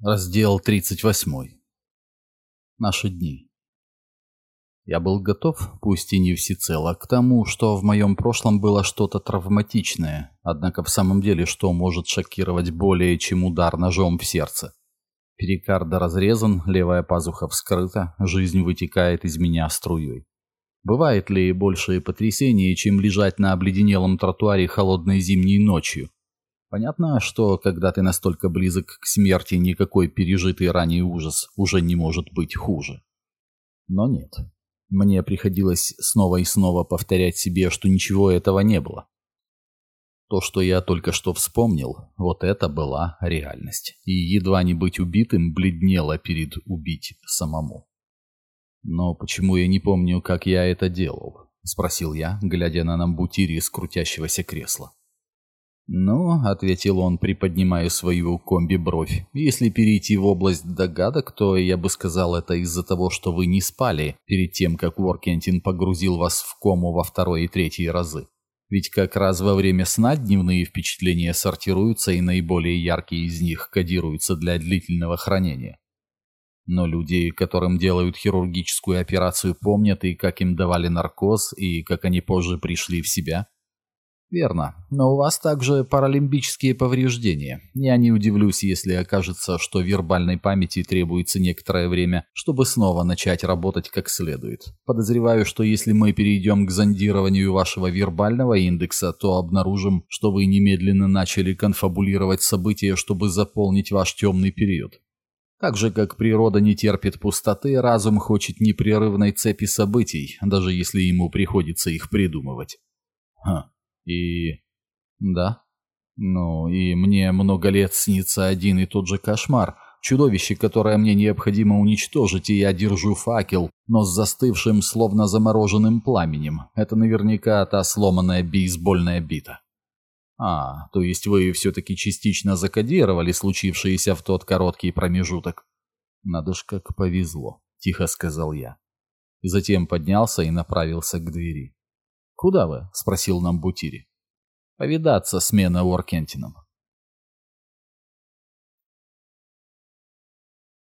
Раздел 38. Наши дни. Я был готов, пусть и не всецело, к тому, что в моем прошлом было что-то травматичное, однако в самом деле что может шокировать более, чем удар ножом в сердце. Перикарда разрезан, левая пазуха вскрыта, жизнь вытекает из меня струей. Бывает ли большее потрясение, чем лежать на обледенелом тротуаре холодной зимней ночью? Понятно, что когда ты настолько близок к смерти, никакой пережитый ранее ужас уже не может быть хуже. Но нет. Мне приходилось снова и снова повторять себе, что ничего этого не было. То, что я только что вспомнил, вот это была реальность. И едва не быть убитым бледнело перед убить самому. «Но почему я не помню, как я это делал?» — спросил я, глядя на Намбутири из крутящегося кресла. «Ну», — ответил он, приподнимая свою комби-бровь, «если перейти в область догадок, то я бы сказал это из-за того, что вы не спали перед тем, как Уоркентин погрузил вас в кому во второй и третий разы. Ведь как раз во время сна дневные впечатления сортируются, и наиболее яркие из них кодируются для длительного хранения. Но люди, которым делают хирургическую операцию, помнят и как им давали наркоз, и как они позже пришли в себя». «Верно. Но у вас также паралимбические повреждения. Я не удивлюсь, если окажется, что вербальной памяти требуется некоторое время, чтобы снова начать работать как следует. Подозреваю, что если мы перейдем к зондированию вашего вербального индекса, то обнаружим, что вы немедленно начали конфабулировать события, чтобы заполнить ваш темный период. Так же, как природа не терпит пустоты, разум хочет непрерывной цепи событий, даже если ему приходится их придумывать. Ха. И... да. Ну, и мне много лет снится один и тот же кошмар. Чудовище, которое мне необходимо уничтожить, и я держу факел, но с застывшим, словно замороженным пламенем. Это наверняка та сломанная бейсбольная бита. А, то есть вы все-таки частично закодировали случившееся в тот короткий промежуток? Надо ж как повезло, тихо сказал я. И затем поднялся и направился к двери. «Куда вы?» — спросил нам Бутири. «Повидаться с Мена Уоркентином».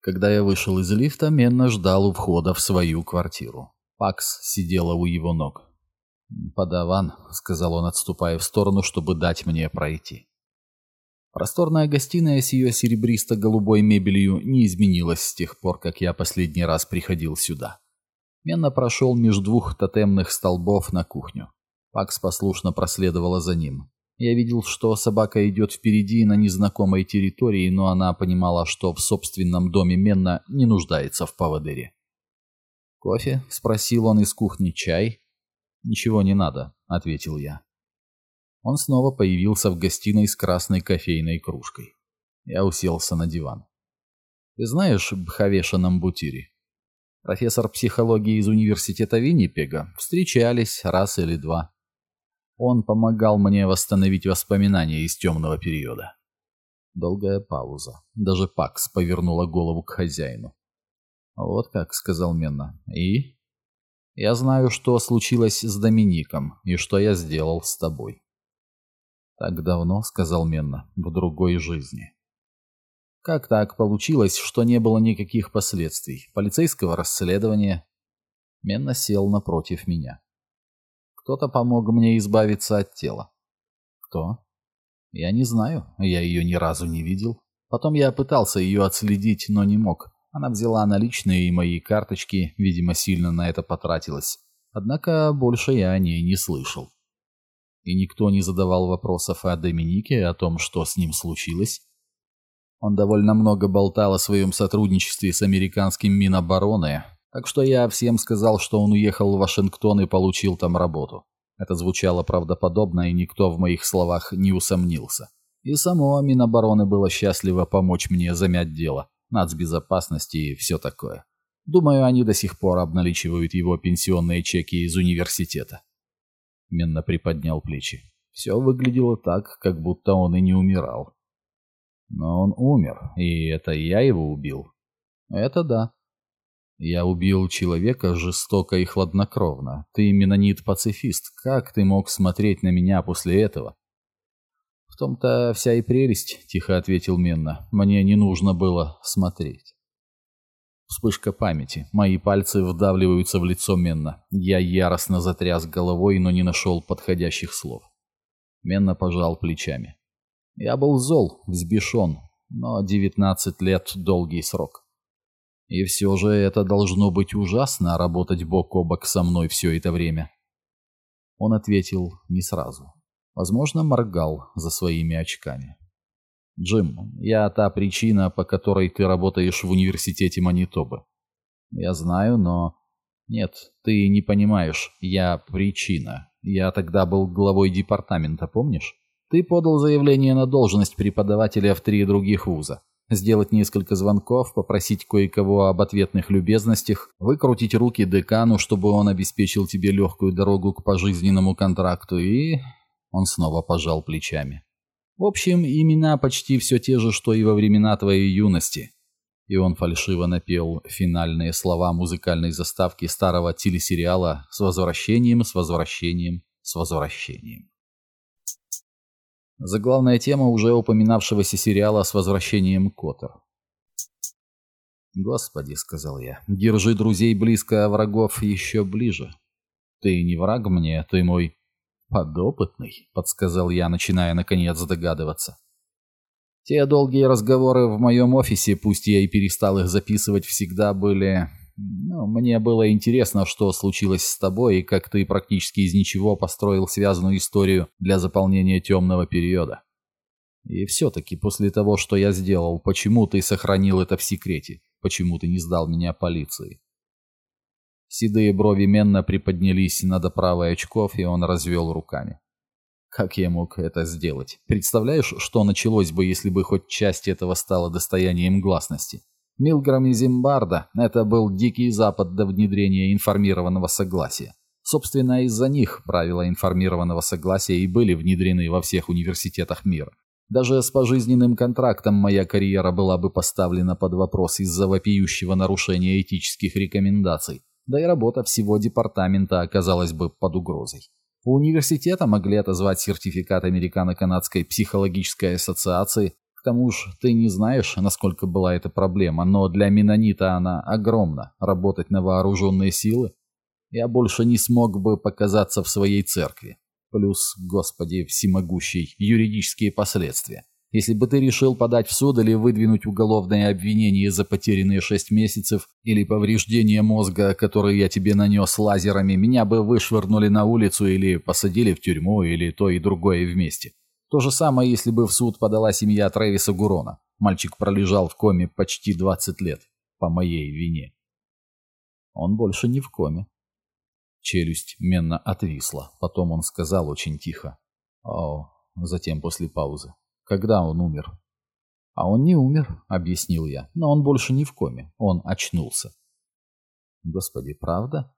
Когда я вышел из лифта, Менна ждал у входа в свою квартиру. Пакс сидела у его ног. «Подаван», — сказал он, отступая в сторону, чтобы дать мне пройти. Просторная гостиная с ее серебристо-голубой мебелью не изменилась с тех пор, как я последний раз приходил сюда. Менна прошел между двух тотемных столбов на кухню. Пакс послушно проследовала за ним. Я видел, что собака идет впереди на незнакомой территории, но она понимала, что в собственном доме Менна не нуждается в поводыре. «Кофе?» — спросил он из кухни. «Чай?» «Ничего не надо», — ответил я. Он снова появился в гостиной с красной кофейной кружкой. Я уселся на диван. «Ты знаешь Бхавеша Намбутири?» Профессор психологии из университета Виннипега, встречались раз или два. Он помогал мне восстановить воспоминания из темного периода. Долгая пауза. Даже Пакс повернула голову к хозяину. «Вот как», — сказал Менна. «И?» «Я знаю, что случилось с Домиником и что я сделал с тобой». «Так давно», — сказал Менна, — «в другой жизни». Как так получилось, что не было никаких последствий? Полицейского расследования? Менна сел напротив меня. Кто-то помог мне избавиться от тела. Кто? Я не знаю, я ее ни разу не видел. Потом я пытался ее отследить, но не мог. Она взяла наличные и мои карточки, видимо, сильно на это потратилась. Однако больше я о ней не слышал. И никто не задавал вопросов о Доминике, о том, что с ним случилось. Он довольно много болтал о своем сотрудничестве с американским Минобороны, так что я всем сказал, что он уехал в Вашингтон и получил там работу. Это звучало правдоподобно, и никто в моих словах не усомнился. И само Минобороны было счастливо помочь мне замять дело, нацбезопасности и все такое. Думаю, они до сих пор обналичивают его пенсионные чеки из университета. Менно приподнял плечи. Все выглядело так, как будто он и не умирал. Но он умер, и это я его убил. Это да. Я убил человека жестоко и хладнокровно. Ты менонит-пацифист. Как ты мог смотреть на меня после этого? «В том-то вся и прелесть», — тихо ответил Менна. «Мне не нужно было смотреть». Вспышка памяти. Мои пальцы вдавливаются в лицо Менна. Я яростно затряс головой, но не нашел подходящих слов. Менна пожал плечами. Я был зол, взбешен, но девятнадцать лет — долгий срок. И все же это должно быть ужасно, работать бок о бок со мной все это время. Он ответил не сразу. Возможно, моргал за своими очками. «Джим, я та причина, по которой ты работаешь в университете Манитобы. Я знаю, но... Нет, ты не понимаешь, я причина. Я тогда был главой департамента, помнишь? Ты подал заявление на должность преподавателя в три других вуза. Сделать несколько звонков, попросить кое-кого об ответных любезностях, выкрутить руки декану, чтобы он обеспечил тебе легкую дорогу к пожизненному контракту и... Он снова пожал плечами. В общем, имена почти все те же, что и во времена твоей юности. И он фальшиво напел финальные слова музыкальной заставки старого телесериала «С возвращением, с возвращением, с возвращением». Заглавная тема уже упоминавшегося сериала «С возвращением Коттер». «Господи», — сказал я, — «держи друзей близко, а врагов еще ближе. Ты не враг мне, ты мой «Подопытный», — подсказал я, начиная наконец догадываться. Те долгие разговоры в моем офисе, пусть я и перестал их записывать, всегда были... Ну, мне было интересно, что случилось с тобой, и как ты практически из ничего построил связанную историю для заполнения темного периода. И все-таки после того, что я сделал, почему ты сохранил это в секрете? Почему ты не сдал меня полиции? Седые брови Менна приподнялись над оправой очков, и он развел руками. Как я мог это сделать? Представляешь, что началось бы, если бы хоть часть этого стала достоянием гласности? Милграм и Зимбарда – это был дикий запад до внедрения информированного согласия. Собственно, из-за них правила информированного согласия и были внедрены во всех университетах мира. Даже с пожизненным контрактом моя карьера была бы поставлена под вопрос из-за вопиющего нарушения этических рекомендаций да и работа всего департамента оказалась бы под угрозой. У университета могли отозвать сертификат Американо-Канадской психологической ассоциации. К тому же ты не знаешь, насколько была эта проблема, но для Менонита она огромна. Работать на вооруженные силы. Я больше не смог бы показаться в своей церкви. Плюс, господи, всемогущий, юридические последствия. Если бы ты решил подать в суд или выдвинуть уголовное обвинение за потерянные шесть месяцев или повреждение мозга, которое я тебе нанес лазерами, меня бы вышвырнули на улицу или посадили в тюрьму, или то и другое вместе. То же самое, если бы в суд подала семья Трэвиса Гурона. Мальчик пролежал в коме почти 20 лет. По моей вине. Он больше не в коме. Челюсть менно отвисла. Потом он сказал очень тихо. О, затем после паузы. Когда он умер? А он не умер, объяснил я. Но он больше не в коме. Он очнулся. Господи, правда?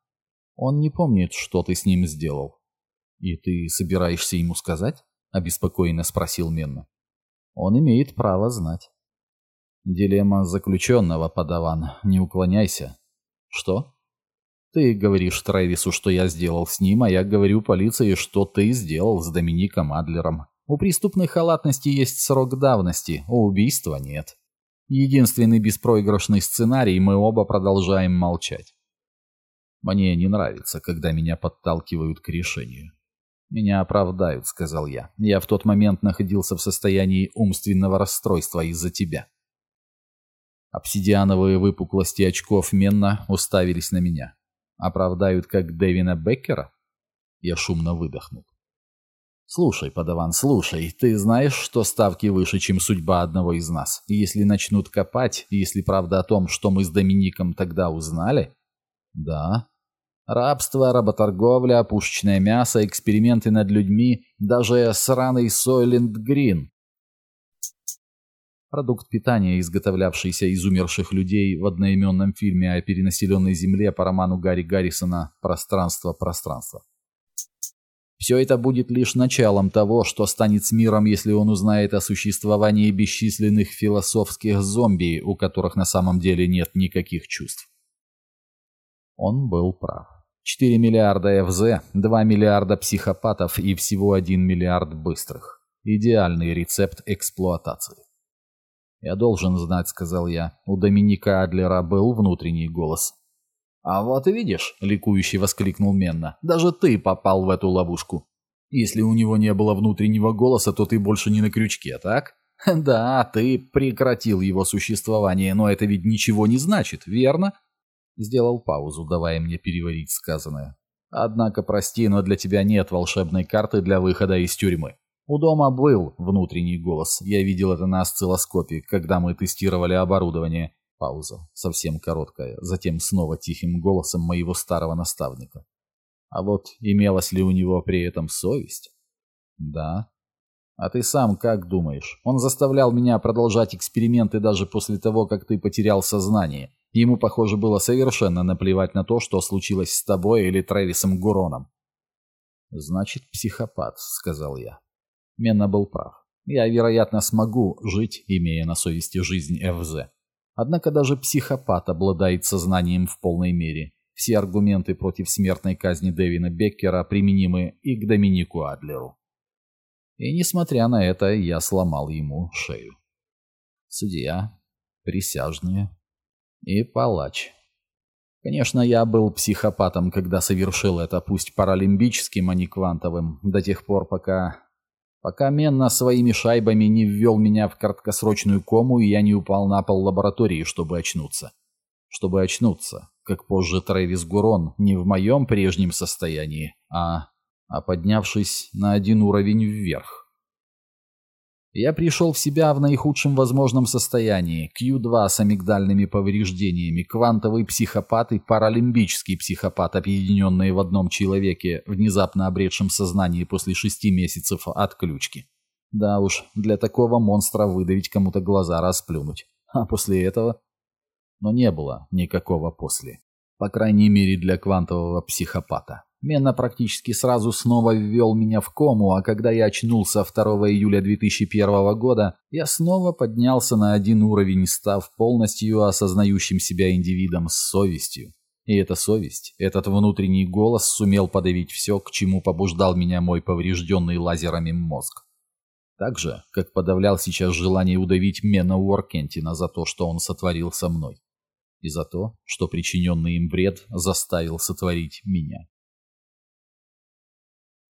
Он не помнит, что ты с ним сделал. И ты собираешься ему сказать? Обеспокоенно спросил Менна. Он имеет право знать. Дилемма заключенного, подаван. Не уклоняйся. Что? Ты говоришь Трэвису, что я сделал с ним, а я говорю полиции, что ты сделал с Домиником Адлером. У преступной халатности есть срок давности, у убийства нет. Единственный беспроигрышный сценарий, мы оба продолжаем молчать. Мне не нравится, когда меня подталкивают к решению. «Меня оправдают», — сказал я. «Я в тот момент находился в состоянии умственного расстройства из-за тебя». Обсидиановые выпуклости очков Менна уставились на меня. «Оправдают, как Дэвина Беккера?» Я шумно выдохнул. «Слушай, подаван, слушай, ты знаешь, что ставки выше, чем судьба одного из нас? Если начнут копать, если правда о том, что мы с Домиником тогда узнали?» «Да». «Рабство, работорговля, пушечное мясо, эксперименты над людьми, даже сраный Сойлент Грин». Продукт питания, изготовлявшийся из умерших людей в одноименном фильме о перенаселенной Земле по роману Гарри Гаррисона «Пространство, пространство». Все это будет лишь началом того, что станет с миром, если он узнает о существовании бесчисленных философских зомби, у которых на самом деле нет никаких чувств. Он был прав. 4 миллиарда ФЗ, 2 миллиарда психопатов и всего 1 миллиард быстрых. Идеальный рецепт эксплуатации. «Я должен знать», — сказал я. У Доминика Адлера был внутренний голос. «А вот видишь», — ликующий воскликнул Менна, — «даже ты попал в эту ловушку. Если у него не было внутреннего голоса, то ты больше не на крючке, так?» «Да, ты прекратил его существование, но это ведь ничего не значит, верно?» Сделал паузу, давая мне переварить сказанное. «Однако, прости, но для тебя нет волшебной карты для выхода из тюрьмы. У дома был внутренний голос. Я видел это на осциллоскопе, когда мы тестировали оборудование. Пауза, совсем короткая, затем снова тихим голосом моего старого наставника. А вот имелась ли у него при этом совесть? Да. А ты сам как думаешь? Он заставлял меня продолжать эксперименты даже после того, как ты потерял сознание. Ему, похоже, было совершенно наплевать на то, что случилось с тобой или Трэвисом Гуроном. «Значит, психопат», — сказал я. Менна был прав. Я, вероятно, смогу жить, имея на совести жизнь ФЗ. Однако даже психопат обладает сознанием в полной мере. Все аргументы против смертной казни Дэвина Беккера применимы и к Доминику Адлеру. И несмотря на это, я сломал ему шею. Судья, присяжные и палач. Конечно, я был психопатом, когда совершил это, пусть паралимбическим, а не квантовым, до тех пор, пока пока Менна своими шайбами не ввел меня в краткосрочную кому, и я не упал на пол лаборатории, чтобы очнуться. Чтобы очнуться, как позже Трэвис Гурон, не в моем прежнем состоянии, а, а поднявшись на один уровень вверх. Я пришел в себя в наихудшем возможном состоянии. Q2 с амигдальными повреждениями, квантовый психопат и паралимбический психопат, объединенные в одном человеке, внезапно обретшем сознание после шести месяцев отключки. Да уж, для такого монстра выдавить кому-то глаза расплюнуть. А после этого... Но не было никакого после. По крайней мере для квантового психопата. Мена практически сразу снова ввел меня в кому, а когда я очнулся 2 июля 2001 года, я снова поднялся на один уровень, став полностью осознающим себя индивидом с совестью. И эта совесть, этот внутренний голос сумел подавить все, к чему побуждал меня мой поврежденный лазерами мозг. Так же, как подавлял сейчас желание удавить Мена Уоркентина за то, что он сотворил со мной. И за то, что причиненный им вред заставил сотворить меня.